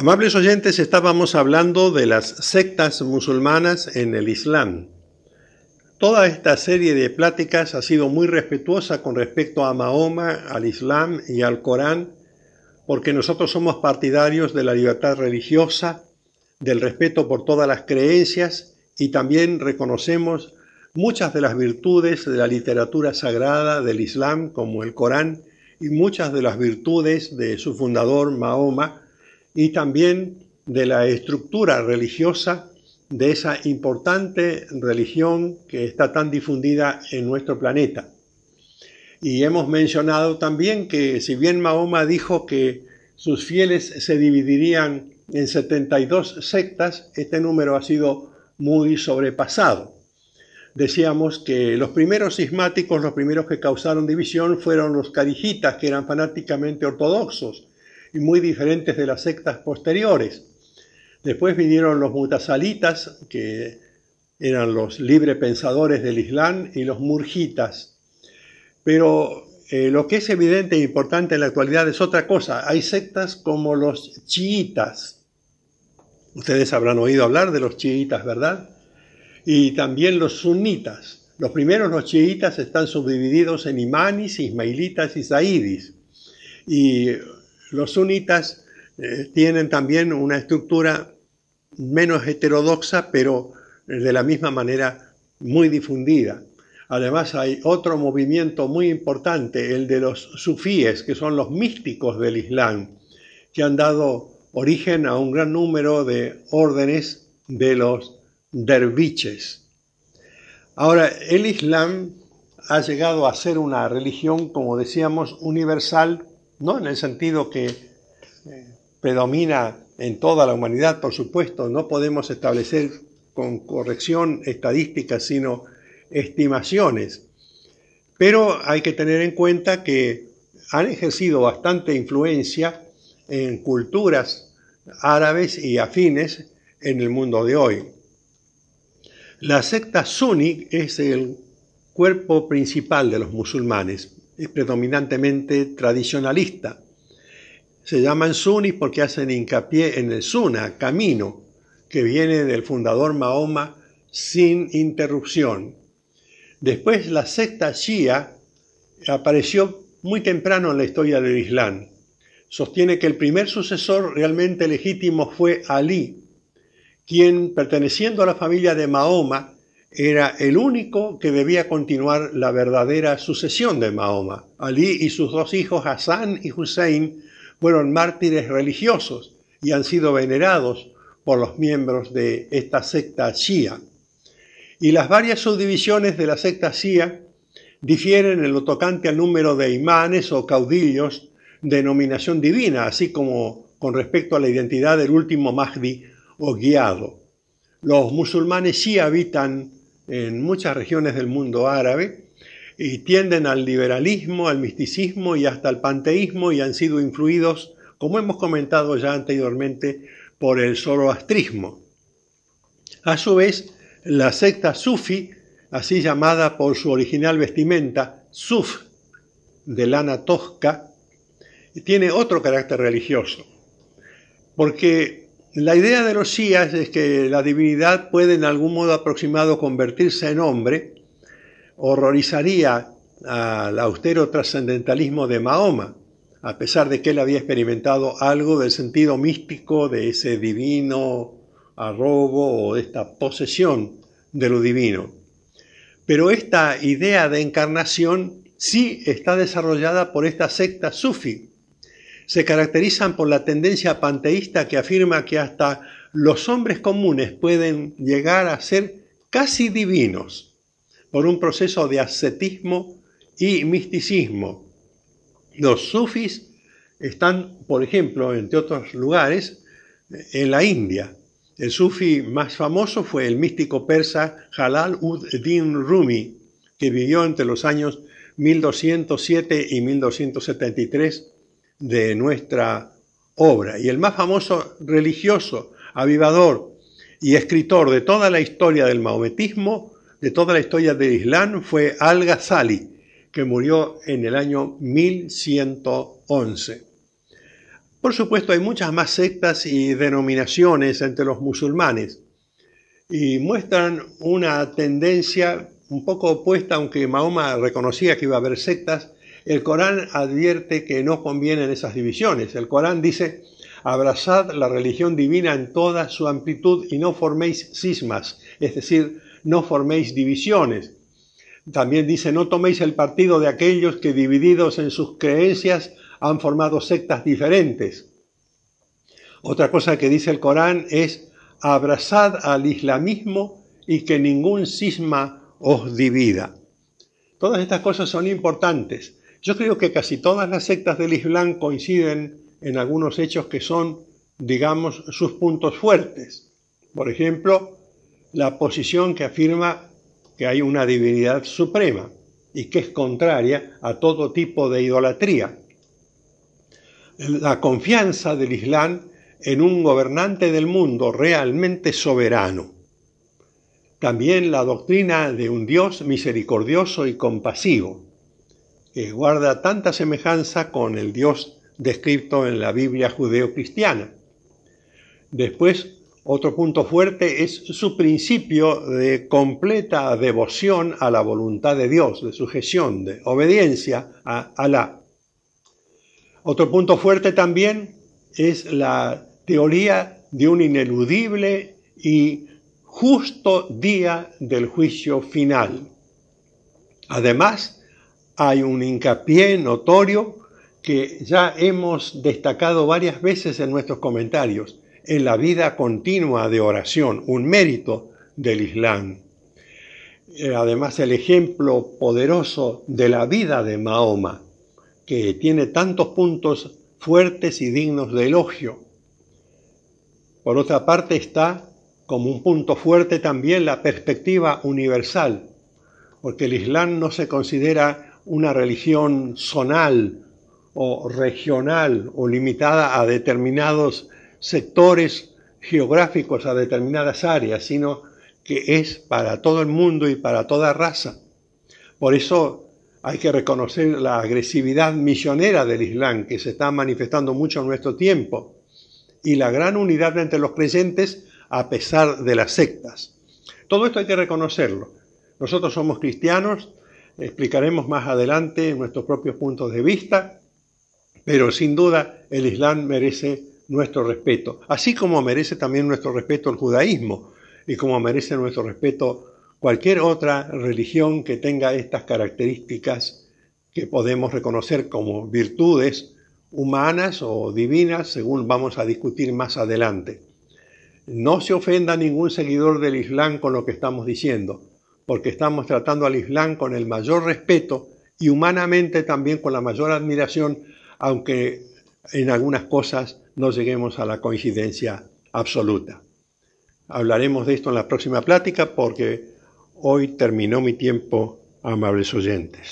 Amables oyentes, estábamos hablando de las sectas musulmanas en el Islam. Toda esta serie de pláticas ha sido muy respetuosa con respecto a Mahoma, al Islam y al Corán, porque nosotros somos partidarios de la libertad religiosa, del respeto por todas las creencias y también reconocemos muchas de las virtudes de la literatura sagrada del Islam, como el Corán, y muchas de las virtudes de su fundador Mahoma, y también de la estructura religiosa de esa importante religión que está tan difundida en nuestro planeta. Y hemos mencionado también que si bien Mahoma dijo que sus fieles se dividirían en 72 sectas, este número ha sido muy sobrepasado. Decíamos que los primeros cismáticos, los primeros que causaron división, fueron los carijitas, que eran fanáticamente ortodoxos y muy diferentes de las sectas posteriores. Después vinieron los mutasalitas, que eran los libre pensadores del Islam, y los murjitas. Pero eh, lo que es evidente e importante en la actualidad es otra cosa. Hay sectas como los chiitas. Ustedes habrán oído hablar de los chiitas, ¿verdad? Y también los sunitas. Los primeros, los chiitas, están subdivididos en imanis, ismailitas y zaidis. Y los sunitas eh, tienen también una estructura menos heterodoxa, pero de la misma manera muy difundida. Además hay otro movimiento muy importante, el de los sufíes, que son los místicos del Islam, que han dado origen a un gran número de órdenes de los derviches. Ahora, el Islam ha llegado a ser una religión, como decíamos, universal, no en el sentido que eh, predomina en toda la humanidad, por supuesto, no podemos establecer con corrección estadísticas, sino estimaciones. Pero hay que tener en cuenta que han ejercido bastante influencia en culturas árabes y afines en el mundo de hoy. La secta suní es el cuerpo principal de los musulmanes, es predominantemente tradicionalista se llaman sunnis porque hacen hincapié en el sunna, camino, que viene del fundador Mahoma sin interrupción. Después la secta Shia apareció muy temprano en la historia del Islam. Sostiene que el primer sucesor realmente legítimo fue Ali, quien, perteneciendo a la familia de Mahoma, era el único que debía continuar la verdadera sucesión de Mahoma. Ali y sus dos hijos, Hassan y Hussein, fueron mártires religiosos y han sido venerados por los miembros de esta secta shia. Y las varias subdivisiones de la secta shia difieren en lo tocante al número de imanes o caudillos de nominación divina, así como con respecto a la identidad del último Mahdi o guiado. Los musulmanes shia habitan en muchas regiones del mundo árabe y tienden al liberalismo, al misticismo y hasta al panteísmo y han sido influidos, como hemos comentado ya anteriormente, por el zoroastrismo. A su vez, la secta sufi, así llamada por su original vestimenta, suf, de lana tosca, tiene otro carácter religioso, porque la idea de los shías es que la divinidad puede en algún modo aproximado convertirse en hombre, horrorizaría al austero trascendentalismo de Mahoma, a pesar de que él había experimentado algo del sentido místico de ese divino arrobo o de esta posesión de lo divino. Pero esta idea de encarnación sí está desarrollada por esta secta sufi. Se caracterizan por la tendencia panteísta que afirma que hasta los hombres comunes pueden llegar a ser casi divinos por un proceso de ascetismo y misticismo. Los sufis están, por ejemplo, entre otros lugares, en la India. El sufi más famoso fue el místico persa Jalal ud-Din Rumi, que vivió entre los años 1207 y 1273 de nuestra obra. Y el más famoso religioso, avivador y escritor de toda la historia del maometismo de toda la historia del Islam fue Al-Ghazali, que murió en el año 1111. Por supuesto, hay muchas más sectas y denominaciones entre los musulmanes y muestran una tendencia un poco opuesta, aunque Mahoma reconocía que iba a haber sectas, el Corán advierte que no convienen esas divisiones. El Corán dice, abrazad la religión divina en toda su amplitud y no forméis cismas, es decir, no forméis divisiones. También dice, no toméis el partido de aquellos que divididos en sus creencias han formado sectas diferentes. Otra cosa que dice el Corán es, abrazad al islamismo y que ningún cisma os divida. Todas estas cosas son importantes. Yo creo que casi todas las sectas del Islam coinciden en algunos hechos que son, digamos, sus puntos fuertes. Por ejemplo, la posición que afirma que hay una divinidad suprema y que es contraria a todo tipo de idolatría. La confianza del Islam en un gobernante del mundo realmente soberano. También la doctrina de un Dios misericordioso y compasivo, que guarda tanta semejanza con el Dios descrito en la Biblia judeo-cristiana. Después, otro punto fuerte es su principio de completa devoción a la voluntad de Dios, de sujeción, de obediencia a Alá. Otro punto fuerte también es la teoría de un ineludible y justo día del juicio final. Además, hay un hincapié notorio que ya hemos destacado varias veces en nuestros comentarios en la vida continua de oración, un mérito del Islam. Eh, además, el ejemplo poderoso de la vida de Mahoma, que tiene tantos puntos fuertes y dignos de elogio. Por otra parte está como un punto fuerte también la perspectiva universal, porque el Islam no se considera una religión zonal o regional o limitada a determinados sectores geográficos, a determinadas áreas, sino que es para todo el mundo y para toda raza. Por eso hay que reconocer la agresividad misionera del Islam que se está manifestando mucho en nuestro tiempo y la gran unidad entre los creyentes a pesar de las sectas. Todo esto hay que reconocerlo. Nosotros somos cristianos, explicaremos más adelante nuestros propios puntos de vista, pero sin duda el Islam merece nuestro respeto, así como merece también nuestro respeto el judaísmo y como merece nuestro respeto cualquier otra religión que tenga estas características que podemos reconocer como virtudes humanas o divinas, según vamos a discutir más adelante. No se ofenda ningún seguidor del Islam con lo que estamos diciendo, porque estamos tratando al Islam con el mayor respeto y humanamente también con la mayor admiración, aunque en algunas cosas no lleguemos a la coincidencia absoluta. Hablaremos de esto en la próxima plática porque hoy terminó mi tiempo, amables oyentes.